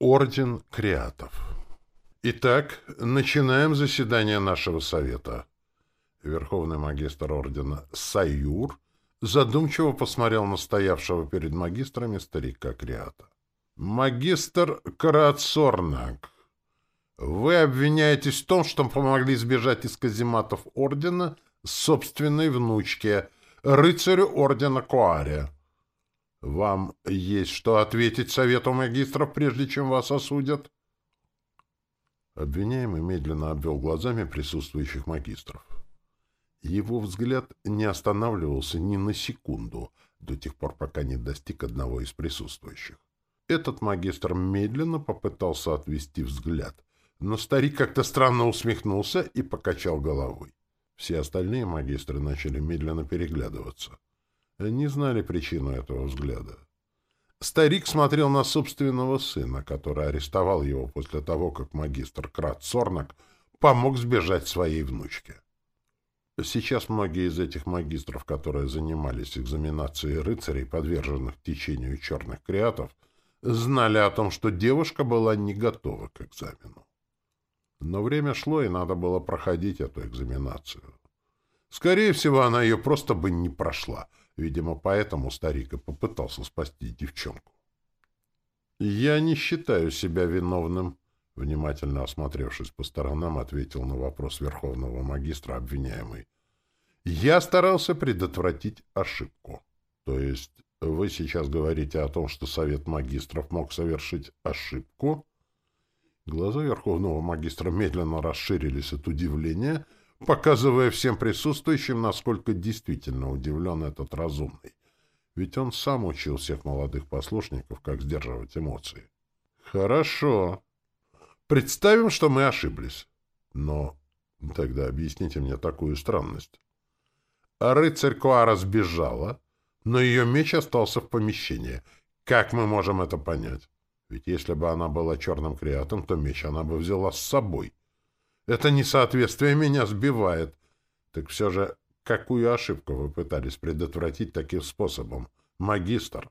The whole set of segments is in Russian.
Орден Креатов. Итак, начинаем заседание нашего совета. Верховный магистр ордена Саюр задумчиво посмотрел на стоявшего перед магистрами старика Креата. Магистр Карацорнак, вы обвиняетесь в том, что помогли сбежать из казематов ордена собственной внучке, рыцарю ордена Куаря. Вам есть что ответить совету магистров, прежде чем вас осудят? Обвиняемый медленно обвел глазами присутствующих магистров. Его взгляд не останавливался ни на секунду, до тех пор, пока не достиг одного из присутствующих. Этот магистр медленно попытался отвести взгляд, но старик как-то странно усмехнулся и покачал головой. Все остальные магистры начали медленно переглядываться. Они знали причину этого взгляда. Старик смотрел на собственного сына, который арестовал его после того, как магистр Крат Сорнак помог сбежать своей внучке. Сейчас многие из этих магистров, которые занимались экзаменацией рыцарей, подверженных течению черных креатов, знали о том, что девушка была не готова к экзамену. Но время шло, и надо было проходить эту экзаменацию. Скорее всего, она ее просто бы не прошла — Видимо, поэтому старик и попытался спасти девчонку. «Я не считаю себя виновным», — внимательно осмотревшись по сторонам, ответил на вопрос верховного магистра обвиняемый. «Я старался предотвратить ошибку. То есть вы сейчас говорите о том, что совет магистров мог совершить ошибку?» Глаза верховного магистра медленно расширились от удивления — показывая всем присутствующим, насколько действительно удивлен этот разумный. Ведь он сам учил всех молодых послушников, как сдерживать эмоции. Хорошо. Представим, что мы ошиблись. Но тогда объясните мне такую странность. Рыцарь Куара сбежала, но ее меч остался в помещении. Как мы можем это понять? Ведь если бы она была черным креатом, то меч она бы взяла с собой. Это несоответствие меня сбивает. Так все же, какую ошибку вы пытались предотвратить таким способом, магистр?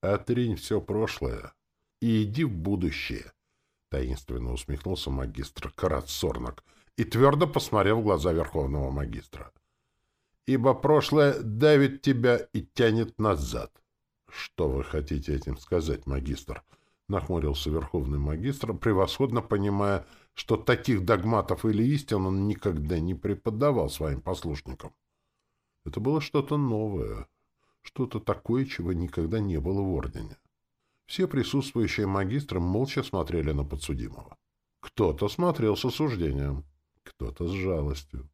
Отринь все прошлое и иди в будущее, — таинственно усмехнулся магистр Карат Сорнак и твердо посмотрел в глаза верховного магистра. Ибо прошлое давит тебя и тянет назад. Что вы хотите этим сказать, магистр? — нахмурился верховный магистр, превосходно понимая, что таких догматов или истин он никогда не преподавал своим послушникам. Это было что-то новое, что-то такое, чего никогда не было в Ордене. Все присутствующие магистры молча смотрели на подсудимого. Кто-то смотрел с осуждением, кто-то с жалостью,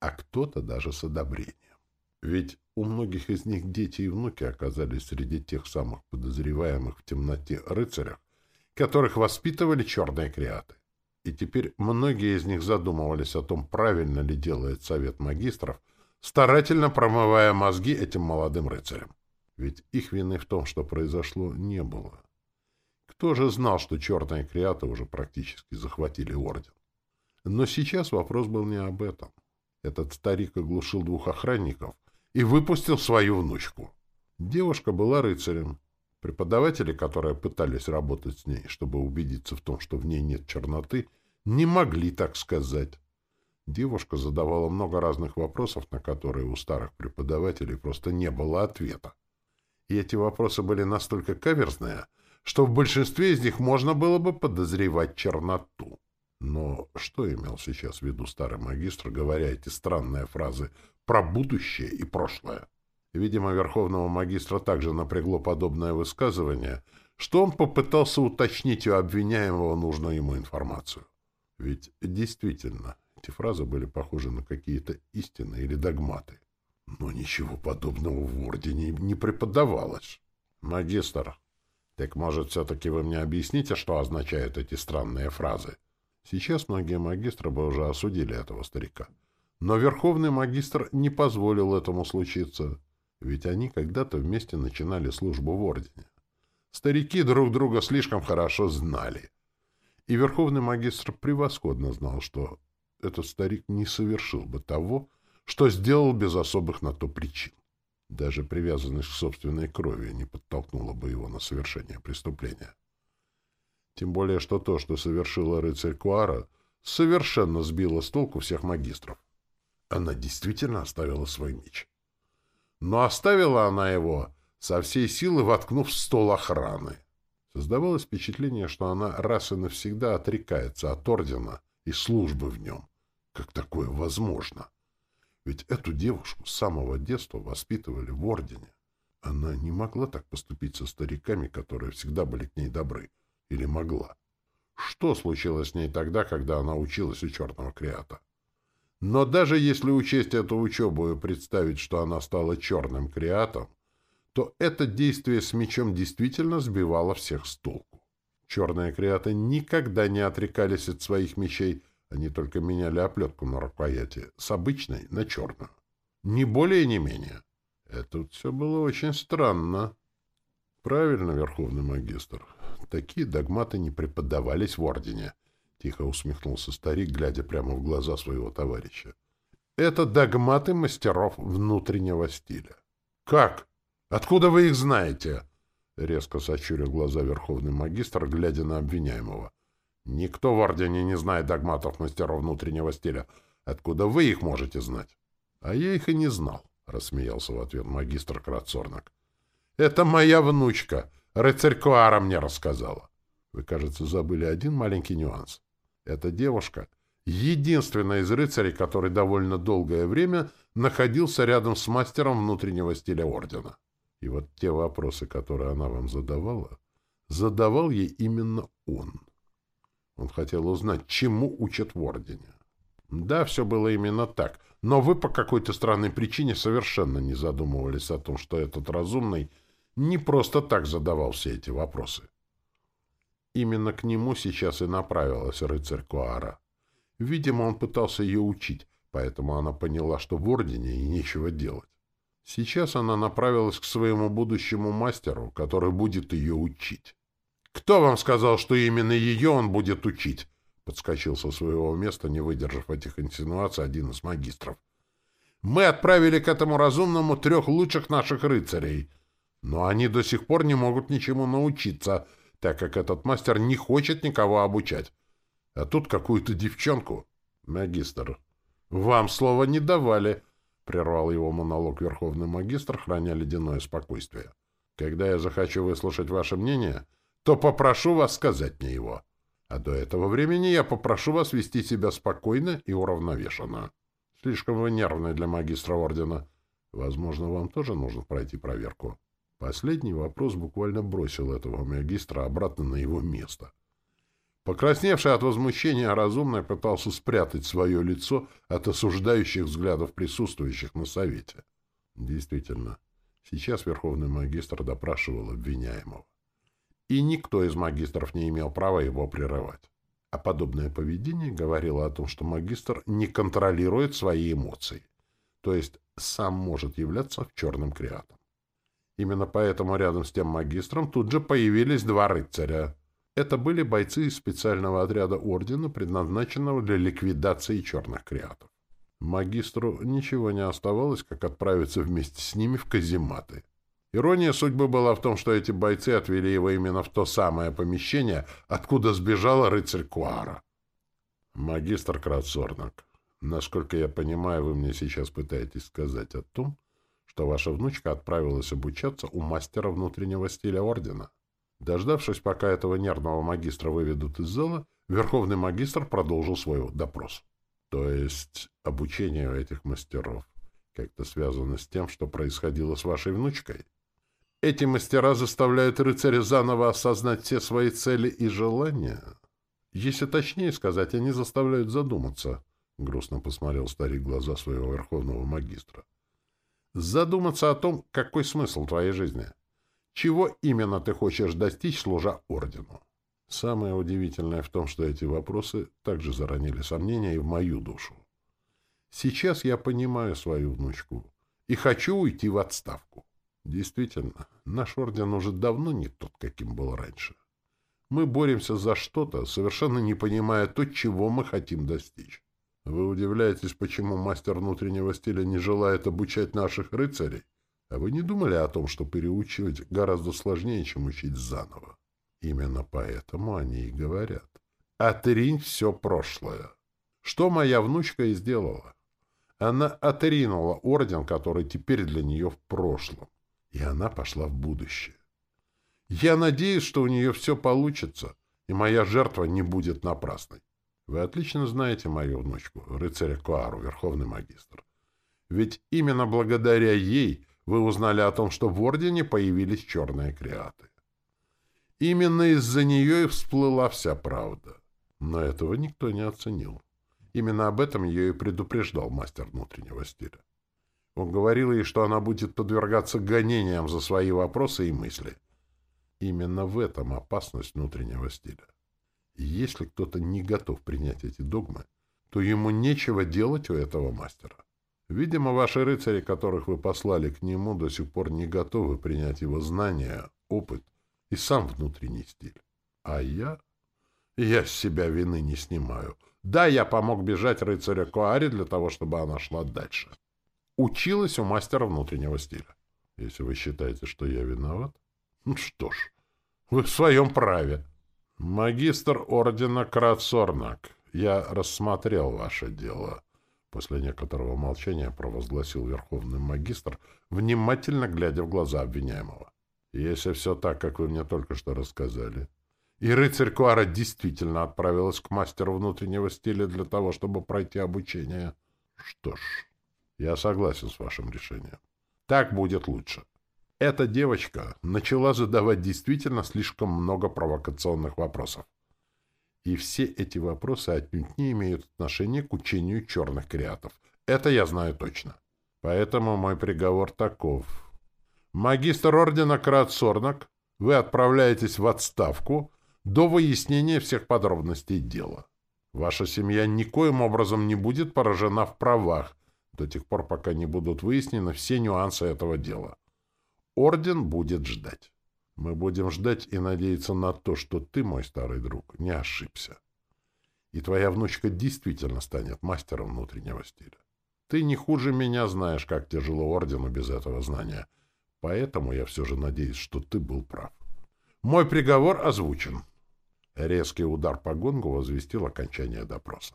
а кто-то даже с одобрением. Ведь у многих из них дети и внуки оказались среди тех самых подозреваемых в темноте рыцарях, которых воспитывали черные креаты. И теперь многие из них задумывались о том, правильно ли делает совет магистров, старательно промывая мозги этим молодым рыцарям. Ведь их вины в том, что произошло, не было. Кто же знал, что черные креаты уже практически захватили орден? Но сейчас вопрос был не об этом. Этот старик оглушил двух охранников и выпустил свою внучку. Девушка была рыцарем, Преподаватели, которые пытались работать с ней, чтобы убедиться в том, что в ней нет черноты, не могли так сказать. Девушка задавала много разных вопросов, на которые у старых преподавателей просто не было ответа. И эти вопросы были настолько каверзные, что в большинстве из них можно было бы подозревать черноту. Но что имел сейчас в виду старый магистр, говоря эти странные фразы про будущее и прошлое? Видимо, верховного магистра также напрягло подобное высказывание, что он попытался уточнить у обвиняемого нужную ему информацию. Ведь действительно, эти фразы были похожи на какие-то истины или догматы. Но ничего подобного в Ордене не преподавалось. Магистр, так может, все-таки вы мне объясните, что означают эти странные фразы? Сейчас многие магистры бы уже осудили этого старика. Но верховный магистр не позволил этому случиться ведь они когда-то вместе начинали службу в Ордене. Старики друг друга слишком хорошо знали. И Верховный Магистр превосходно знал, что этот старик не совершил бы того, что сделал без особых на то причин. Даже привязанность к собственной крови не подтолкнула бы его на совершение преступления. Тем более, что то, что совершила рыцарь Куара, совершенно сбило с толку всех магистров. Она действительно оставила свой меч. Но оставила она его со всей силы, воткнув в стол охраны. Создавалось впечатление, что она раз и навсегда отрекается от ордена и службы в нем. Как такое возможно? Ведь эту девушку с самого детства воспитывали в ордене. Она не могла так поступить со стариками, которые всегда были к ней добры. Или могла? Что случилось с ней тогда, когда она училась у черного креата? Но даже если учесть эту учебу и представить, что она стала черным креатом, то это действие с мечом действительно сбивало всех с толку. Черные креаты никогда не отрекались от своих мечей, они только меняли оплетку на рукояти с обычной на черную. Ни более, ни менее. Это все было очень странно. Правильно, Верховный Магистр. Такие догматы не преподавались в Ордене. Тихо усмехнулся старик, глядя прямо в глаза своего товарища. Это догматы мастеров внутреннего стиля. Как? Откуда вы их знаете? Резко сочурил глаза Верховный Магистр, глядя на обвиняемого. Никто в Ордене не знает догматов мастеров внутреннего стиля. Откуда вы их можете знать? А я их и не знал. — рассмеялся в ответ магистр Крацорнак. — Это моя внучка. Рыцарь Куара мне рассказала. Вы, кажется, забыли один маленький нюанс. Эта девушка — единственная из рыцарей, который довольно долгое время находился рядом с мастером внутреннего стиля ордена. И вот те вопросы, которые она вам задавала, задавал ей именно он. Он хотел узнать, чему учат в ордене. Да, все было именно так — но вы по какой-то странной причине совершенно не задумывались о том, что этот разумный не просто так задавал все эти вопросы. Именно к нему сейчас и направилась рыцарь Куара. Видимо, он пытался ее учить, поэтому она поняла, что в Ордене ей нечего делать. Сейчас она направилась к своему будущему мастеру, который будет ее учить. «Кто вам сказал, что именно ее он будет учить?» Подскочил со своего места, не выдержав этих инсинуаций, один из магистров. «Мы отправили к этому разумному трех лучших наших рыцарей, но они до сих пор не могут ничему научиться, так как этот мастер не хочет никого обучать. А тут какую-то девчонку. Магистр, вам слова не давали, — прервал его монолог верховный магистр, храня ледяное спокойствие. Когда я захочу выслушать ваше мнение, то попрошу вас сказать мне его. А до этого времени я попрошу вас вести себя спокойно и уравновешенно. Слишком вы нервны для магистра ордена. Возможно, вам тоже нужно пройти проверку. Последний вопрос буквально бросил этого магистра обратно на его место. Покрасневший от возмущения разумный пытался спрятать свое лицо от осуждающих взглядов присутствующих на совете. Действительно, сейчас верховный магистр допрашивал обвиняемого и никто из магистров не имел права его прерывать. А подобное поведение говорило о том, что магистр не контролирует свои эмоции, то есть сам может являться черным креатом. Именно поэтому рядом с тем магистром тут же появились два рыцаря. Это были бойцы из специального отряда ордена, предназначенного для ликвидации черных креатов. Магистру ничего не оставалось, как отправиться вместе с ними в казематы. Ирония судьбы была в том, что эти бойцы отвели его именно в то самое помещение, откуда сбежал рыцарь Куара. «Магистр Крацорнак, насколько я понимаю, вы мне сейчас пытаетесь сказать о том, что ваша внучка отправилась обучаться у мастера внутреннего стиля Ордена?» Дождавшись, пока этого нервного магистра выведут из зала, верховный магистр продолжил свой допрос. «То есть обучение этих мастеров как-то связано с тем, что происходило с вашей внучкой?» Эти мастера заставляют рыцаря заново осознать все свои цели и желания. Если точнее сказать, они заставляют задуматься, — грустно посмотрел старик глаза своего верховного магистра. Задуматься о том, какой смысл твоей жизни. Чего именно ты хочешь достичь, служа ордену? Самое удивительное в том, что эти вопросы также заронили сомнения и в мою душу. Сейчас я понимаю свою внучку и хочу уйти в отставку. Действительно, наш орден уже давно не тот, каким был раньше. Мы боремся за что-то, совершенно не понимая то, чего мы хотим достичь. Вы удивляетесь, почему мастер внутреннего стиля не желает обучать наших рыцарей? А вы не думали о том, что переучивать гораздо сложнее, чем учить заново? Именно поэтому они и говорят. Отринь все прошлое. Что моя внучка и сделала. Она отринула орден, который теперь для нее в прошлом. И она пошла в будущее. Я надеюсь, что у нее все получится, и моя жертва не будет напрасной. Вы отлично знаете мою внучку, рыцаря Куару, верховный магистр. Ведь именно благодаря ей вы узнали о том, что в Ордене появились черные креаты. Именно из-за нее и всплыла вся правда. Но этого никто не оценил. Именно об этом ее и предупреждал мастер внутреннего стиля. Он говорил ей, что она будет подвергаться гонениям за свои вопросы и мысли. Именно в этом опасность внутреннего стиля. И если кто-то не готов принять эти догмы, то ему нечего делать у этого мастера. Видимо, ваши рыцари, которых вы послали к нему, до сих пор не готовы принять его знания, опыт и сам внутренний стиль. А я... Я с себя вины не снимаю. Да, я помог бежать рыцаря Коаре для того, чтобы она шла дальше. Училась у мастера внутреннего стиля. Если вы считаете, что я виноват, ну что ж, вы в своем праве. Магистр ордена Крацорнак, я рассмотрел ваше дело. После некоторого молчания провозгласил верховный магистр, внимательно глядя в глаза обвиняемого. Если все так, как вы мне только что рассказали, и рыцарь Куара действительно отправилась к мастеру внутреннего стиля для того, чтобы пройти обучение, что ж, я согласен с вашим решением. Так будет лучше. Эта девочка начала задавать действительно слишком много провокационных вопросов. И все эти вопросы отнюдь не имеют отношения к учению черных креатов. Это я знаю точно. Поэтому мой приговор таков. Магистр ордена Крат Сорнак, вы отправляетесь в отставку до выяснения всех подробностей дела. Ваша семья никоим образом не будет поражена в правах до тех пор, пока не будут выяснены все нюансы этого дела. Орден будет ждать. Мы будем ждать и надеяться на то, что ты, мой старый друг, не ошибся. И твоя внучка действительно станет мастером внутреннего стиля. Ты не хуже меня знаешь, как тяжело ордену без этого знания. Поэтому я все же надеюсь, что ты был прав. Мой приговор озвучен. Резкий удар по гонгу возвестил окончание допроса.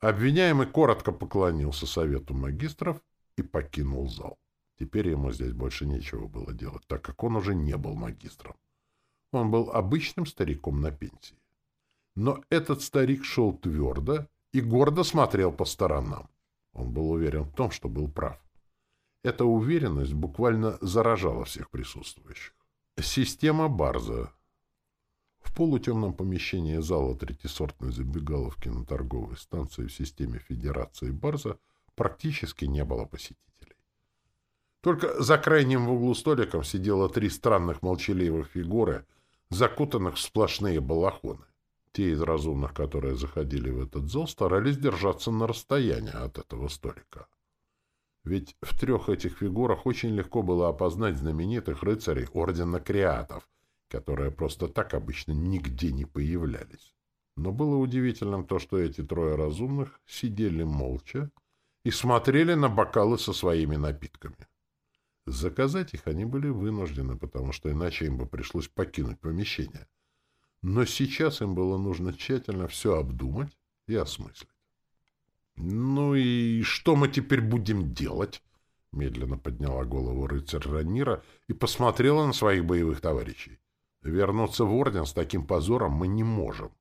Обвиняемый коротко поклонился совету магистров и покинул зал. Теперь ему здесь больше нечего было делать, так как он уже не был магистром. Он был обычным стариком на пенсии. Но этот старик шел твердо и гордо смотрел по сторонам. Он был уверен в том, что был прав. Эта уверенность буквально заражала всех присутствующих. Система Барза. В полутемном помещении зала третисортной забегаловки на торговой станции в системе Федерации Барза практически не было посетителей. Только за крайним в углу столиком сидело три странных молчаливых фигуры, закутанных в сплошные балахоны. Те из разумных, которые заходили в этот зал, старались держаться на расстоянии от этого столика. Ведь в трех этих фигурах очень легко было опознать знаменитых рыцарей Ордена Креатов, которые просто так обычно нигде не появлялись. Но было удивительным то, что эти трое разумных сидели молча и смотрели на бокалы со своими напитками. Заказать их они были вынуждены, потому что иначе им бы пришлось покинуть помещение. Но сейчас им было нужно тщательно все обдумать и осмыслить. «Ну и что мы теперь будем делать?» Медленно подняла голову рыцарь Ранира и посмотрела на своих боевых товарищей. «Вернуться в Орден с таким позором мы не можем.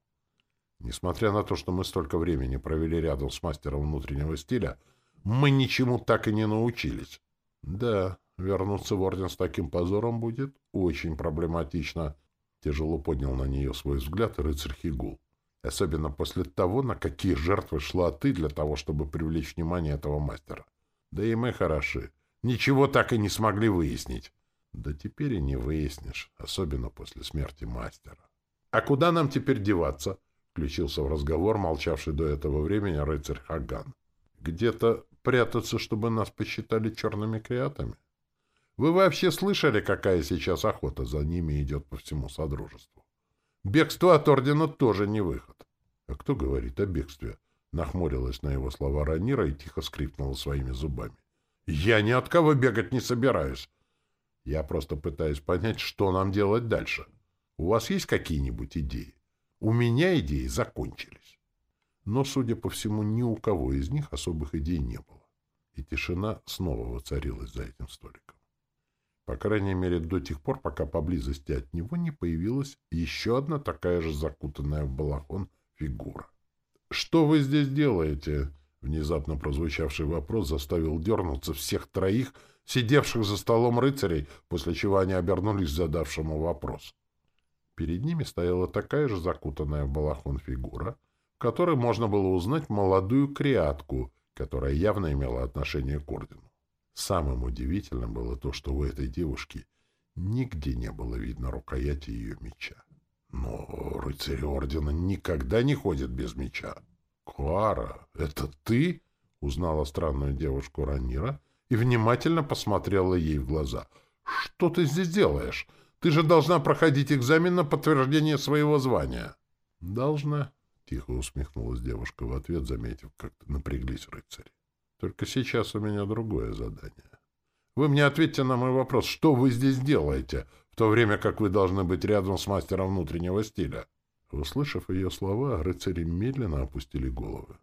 Несмотря на то, что мы столько времени провели рядом с мастером внутреннего стиля, мы ничему так и не научились. Да, Вернуться в орден с таким позором будет очень проблематично. Тяжело поднял на нее свой взгляд рыцарь Хигул. Особенно после того, на какие жертвы шла ты для того, чтобы привлечь внимание этого мастера. Да и мы хороши. Ничего так и не смогли выяснить. Да теперь и не выяснишь, особенно после смерти мастера. А куда нам теперь деваться? Включился в разговор молчавший до этого времени рыцарь Хаган. Где-то прятаться, чтобы нас посчитали черными креатами? Вы вообще слышали, какая сейчас охота за ними идет по всему Содружеству? Бегство от Ордена тоже не выход. А кто говорит о бегстве? Нахмурилась на его слова Ранира и тихо скрипнула своими зубами. Я ни от кого бегать не собираюсь. Я просто пытаюсь понять, что нам делать дальше. У вас есть какие-нибудь идеи? У меня идеи закончились. Но, судя по всему, ни у кого из них особых идей не было. И тишина снова воцарилась за этим столиком. По крайней мере, до тех пор, пока поблизости от него не появилась еще одна такая же закутанная в балахон фигура. «Что вы здесь делаете?» Внезапно прозвучавший вопрос заставил дернуться всех троих, сидевших за столом рыцарей, после чего они обернулись к задавшему вопрос. Перед ними стояла такая же закутанная в балахон фигура, в которой можно было узнать молодую креатку, которая явно имела отношение к ордену. Самым удивительным было то, что у этой девушки нигде не было видно рукояти ее меча. Но рыцари ордена никогда не ходят без меча. «Куара, это ты?» — узнала странную девушку Ранира и внимательно посмотрела ей в глаза. «Что ты здесь делаешь? Ты же должна проходить экзамен на подтверждение своего звания». «Должна», — тихо усмехнулась девушка в ответ, заметив, как напряглись рыцари. Только сейчас у меня другое задание. Вы мне ответьте на мой вопрос, что вы здесь делаете, в то время как вы должны быть рядом с мастером внутреннего стиля? Услышав ее слова, рыцари медленно опустили головы.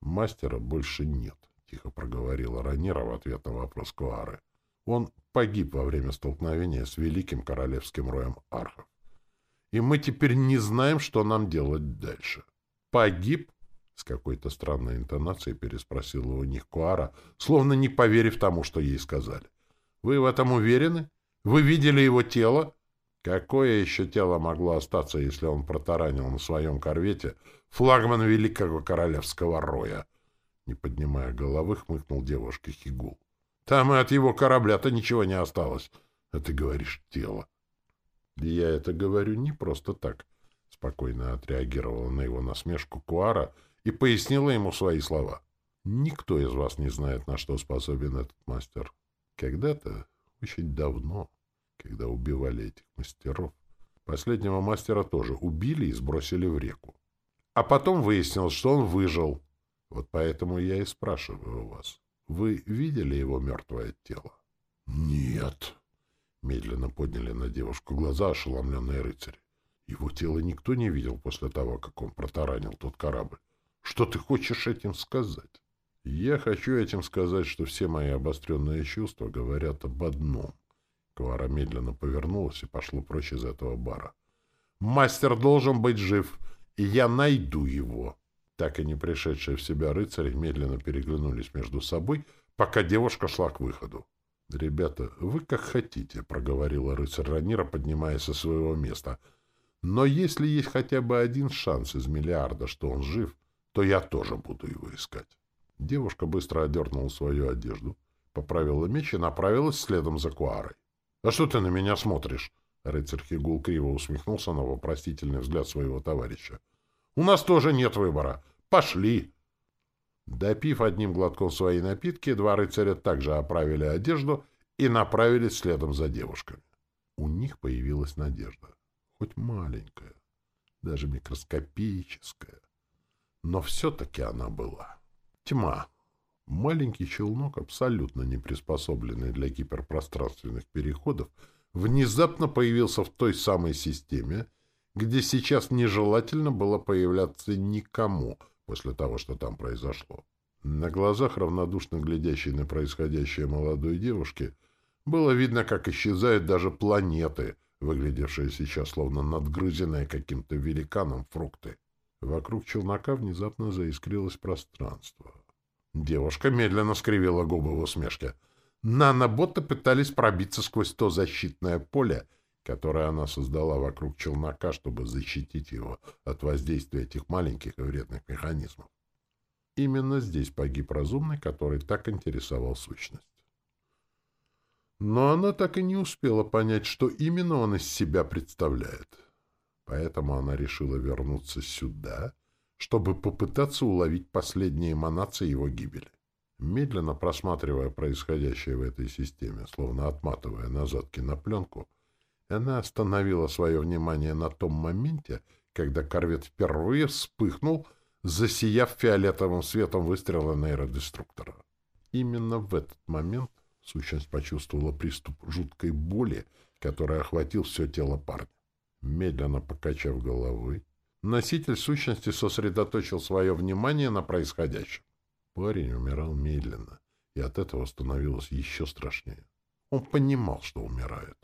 Мастера больше нет, тихо проговорила Ранера в ответ на вопрос Куары. Он погиб во время столкновения с великим королевским роем архов. И мы теперь не знаем, что нам делать дальше. Погиб с какой-то странной интонацией переспросила у них Куара, словно не поверив тому, что ей сказали. «Вы в этом уверены? Вы видели его тело?» Какое еще тело могло остаться, если он протаранил на своем корвете флагман великого королевского роя? Не поднимая головы, хмыкнул девушка Хигул. Там и от его корабля-то ничего не осталось. А ты говоришь «тело». Я это говорю не просто так. Спокойно отреагировала на его насмешку Куара — и пояснила ему свои слова. «Никто из вас не знает, на что способен этот мастер. Когда-то, очень давно, когда убивали этих мастеров, последнего мастера тоже убили и сбросили в реку. А потом выяснилось, что он выжил. Вот поэтому я и спрашиваю вас. Вы видели его мертвое тело? — Нет. Медленно подняли на девушку глаза ошеломленные рыцари. Его тело никто не видел после того, как он протаранил тот корабль. Что ты хочешь этим сказать? Я хочу этим сказать, что все мои обостренные чувства говорят об одном. Квара медленно повернулась и пошла прочь из этого бара. Мастер должен быть жив, и я найду его. Так и не пришедшие в себя рыцари медленно переглянулись между собой, пока девушка шла к выходу. — Ребята, вы как хотите, — проговорила рыцарь Ранира, поднимаясь со своего места. — Но если есть хотя бы один шанс из миллиарда, что он жив, то я тоже буду его искать. Девушка быстро одернула свою одежду, поправила меч и направилась следом за Куарой. — А что ты на меня смотришь? Рыцарь Хигул криво усмехнулся на вопросительный взгляд своего товарища. — У нас тоже нет выбора. Пошли! Допив одним глотком свои напитки, два рыцаря также оправили одежду и направились следом за девушками. У них появилась надежда. Хоть маленькая, даже микроскопическая. Но все-таки она была. Тьма. Маленький челнок, абсолютно не приспособленный для гиперпространственных переходов, внезапно появился в той самой системе, где сейчас нежелательно было появляться никому после того, что там произошло. На глазах равнодушно глядящей на происходящее молодой девушки было видно, как исчезают даже планеты, выглядевшие сейчас словно надгрызенные каким-то великаном фрукты. Вокруг челнока внезапно заискрилось пространство. Девушка медленно скривила губы в усмешке. Наноботы пытались пробиться сквозь то защитное поле, которое она создала вокруг челнока, чтобы защитить его от воздействия этих маленьких и вредных механизмов. Именно здесь погиб разумный, который так интересовал сущность. Но она так и не успела понять, что именно он из себя представляет. Поэтому она решила вернуться сюда, чтобы попытаться уловить последние эманации его гибели. Медленно просматривая происходящее в этой системе, словно отматывая назад кинопленку, она остановила свое внимание на том моменте, когда корвет впервые вспыхнул, засияв фиолетовым светом выстрела нейродеструктора. Именно в этот момент сущность почувствовала приступ жуткой боли, который охватил все тело парня. Медленно покачав головой, носитель сущности сосредоточил свое внимание на происходящем. Парень умирал медленно, и от этого становилось еще страшнее. Он понимал, что умирает,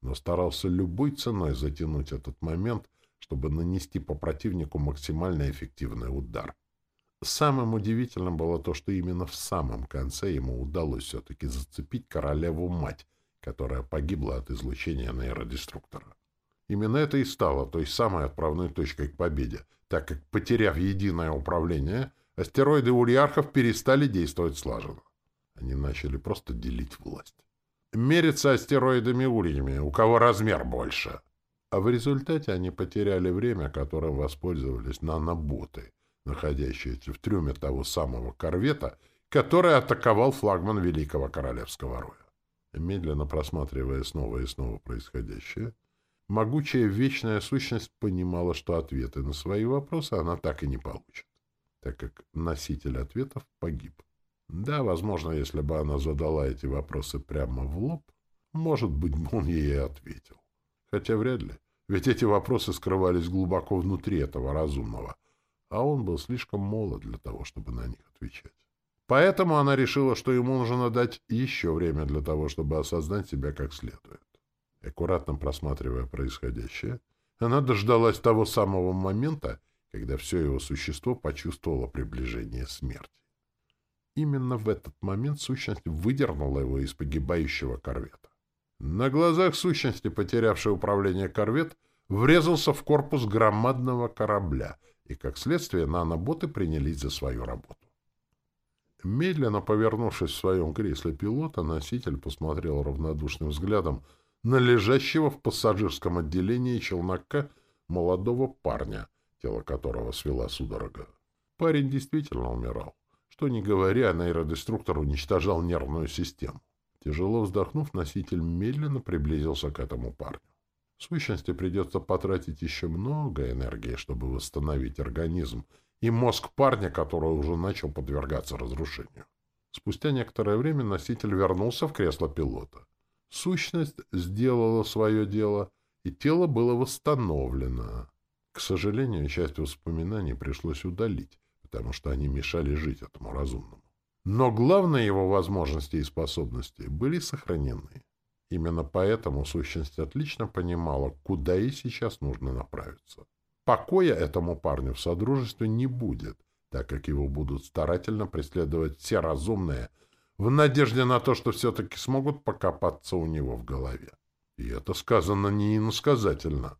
но старался любой ценой затянуть этот момент, чтобы нанести по противнику максимально эффективный удар. Самым удивительным было то, что именно в самом конце ему удалось все-таки зацепить королеву-мать, которая погибла от излучения нейродеструктора. Именно это и стало той самой отправной точкой к победе, так как, потеряв единое управление, астероиды ульярхов перестали действовать слаженно. Они начали просто делить власть. Мериться астероидами ульями, у кого размер больше. А в результате они потеряли время, которым воспользовались наноботы, находящиеся в трюме того самого корвета, который атаковал флагман Великого Королевского Роя. Медленно просматривая снова и снова происходящее, могучая вечная сущность понимала, что ответы на свои вопросы она так и не получит, так как носитель ответов погиб. Да, возможно, если бы она задала эти вопросы прямо в лоб, может быть, он ей и ответил. Хотя вряд ли, ведь эти вопросы скрывались глубоко внутри этого разумного, а он был слишком молод для того, чтобы на них отвечать. Поэтому она решила, что ему нужно дать еще время для того, чтобы осознать себя как следует. Аккуратно просматривая происходящее, она дождалась того самого момента, когда все его существо почувствовало приближение смерти. Именно в этот момент сущность выдернула его из погибающего корвета. На глазах сущности, потерявшей управление корвет, врезался в корпус громадного корабля, и, как следствие, наноботы принялись за свою работу. Медленно повернувшись в своем кресле пилота, носитель посмотрел равнодушным взглядом на лежащего в пассажирском отделении челнока молодого парня, тело которого свела судорога. Парень действительно умирал. Что ни говоря, нейродеструктор уничтожал нервную систему. Тяжело вздохнув, носитель медленно приблизился к этому парню. В сущности, придется потратить еще много энергии, чтобы восстановить организм и мозг парня, который уже начал подвергаться разрушению. Спустя некоторое время носитель вернулся в кресло пилота. Сущность сделала свое дело, и тело было восстановлено. К сожалению, часть воспоминаний пришлось удалить, потому что они мешали жить этому разумному. Но главные его возможности и способности были сохранены. Именно поэтому сущность отлично понимала, куда и сейчас нужно направиться. Покоя этому парню в содружестве не будет, так как его будут старательно преследовать все разумные – в надежде на то, что все-таки смогут покопаться у него в голове. И это сказано не иносказательно.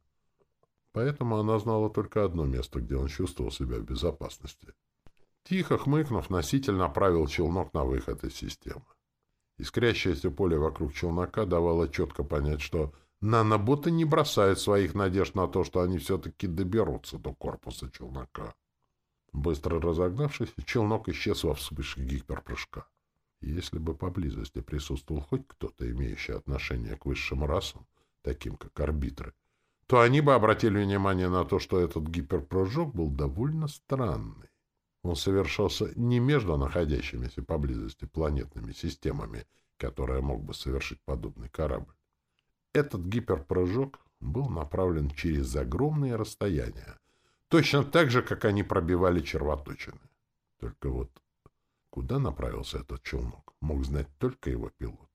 Поэтому она знала только одно место, где он чувствовал себя в безопасности. Тихо хмыкнув, носитель направил челнок на выход из системы. Искрящееся поле вокруг челнока давало четко понять, что наноботы не бросают своих надежд на то, что они все-таки доберутся до корпуса челнока. Быстро разогнавшись, челнок исчез во вспышке гиперпрыжка. Если бы поблизости присутствовал хоть кто-то, имеющий отношение к высшим расам, таким как арбитры, то они бы обратили внимание на то, что этот гиперпрыжок был довольно странный. Он совершался не между находящимися поблизости планетными системами, которые мог бы совершить подобный корабль. Этот гиперпрыжок был направлен через огромные расстояния, точно так же, как они пробивали червоточины. Только вот Куда направился этот челнок, мог знать только его пилот.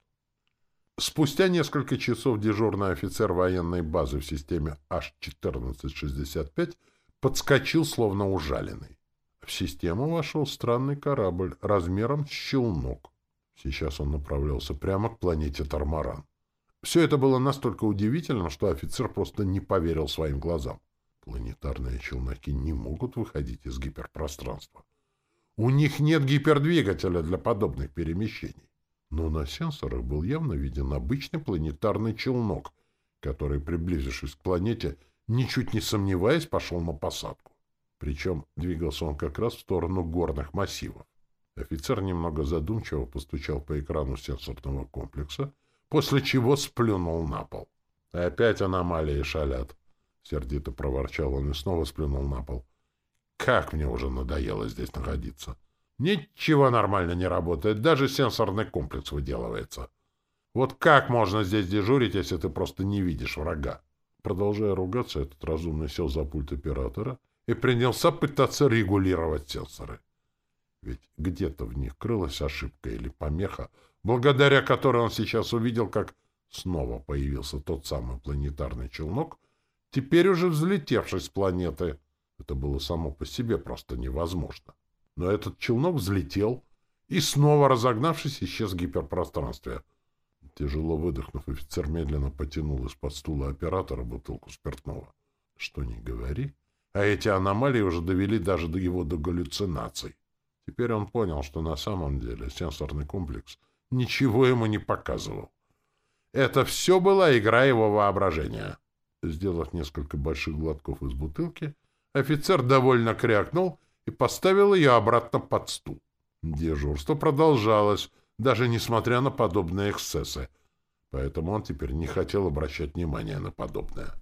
Спустя несколько часов дежурный офицер военной базы в системе H-1465 подскочил, словно ужаленный. В систему вошел странный корабль размером с челнок. Сейчас он направлялся прямо к планете Тармаран. Все это было настолько удивительно, что офицер просто не поверил своим глазам. Планетарные челноки не могут выходить из гиперпространства. У них нет гипердвигателя для подобных перемещений. Но на сенсорах был явно виден обычный планетарный челнок, который, приблизившись к планете, ничуть не сомневаясь, пошел на посадку. Причем двигался он как раз в сторону горных массивов. Офицер немного задумчиво постучал по экрану сенсорного комплекса, после чего сплюнул на пол. «Опять аномалии шалят!» — сердито проворчал он и снова сплюнул на пол. Как мне уже надоело здесь находиться. Ничего нормально не работает, даже сенсорный комплекс выделывается. Вот как можно здесь дежурить, если ты просто не видишь врага? Продолжая ругаться, этот разумный сел за пульт оператора и принялся пытаться регулировать сенсоры. Ведь где-то в них крылась ошибка или помеха, благодаря которой он сейчас увидел, как снова появился тот самый планетарный челнок, теперь уже взлетевший с планеты. Это было само по себе просто невозможно. Но этот челнок взлетел и, снова разогнавшись, исчез в гиперпространстве. Тяжело выдохнув, офицер медленно потянул из-под стула оператора бутылку спиртного. Что ни говори, а эти аномалии уже довели даже до его до галлюцинаций. Теперь он понял, что на самом деле сенсорный комплекс ничего ему не показывал. Это все была игра его воображения. Сделав несколько больших глотков из бутылки, офицер довольно крякнул и поставил ее обратно под стул. Дежурство продолжалось, даже несмотря на подобные эксцессы, поэтому он теперь не хотел обращать внимания на подобное.